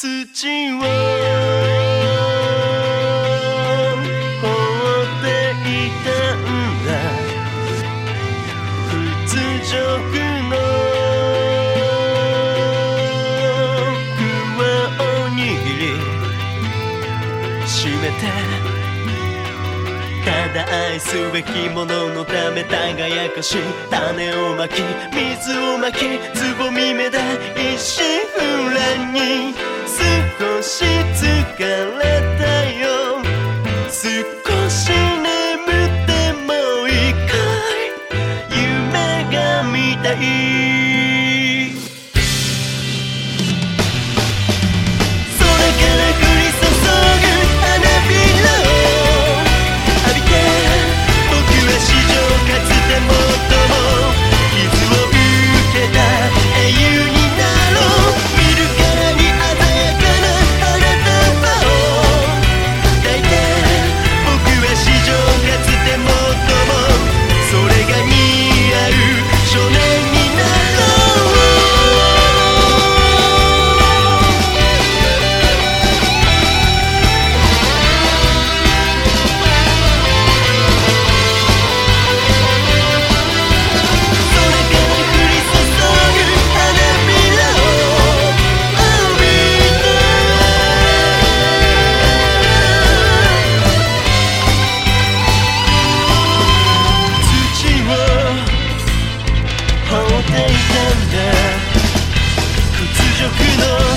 土を掘っていたんだ。屈辱の桑を握り締めてただ愛すべきもののため輝かし種をまき水をまきつぼみ目で一心不乱に少し疲れていたんだ。屈辱の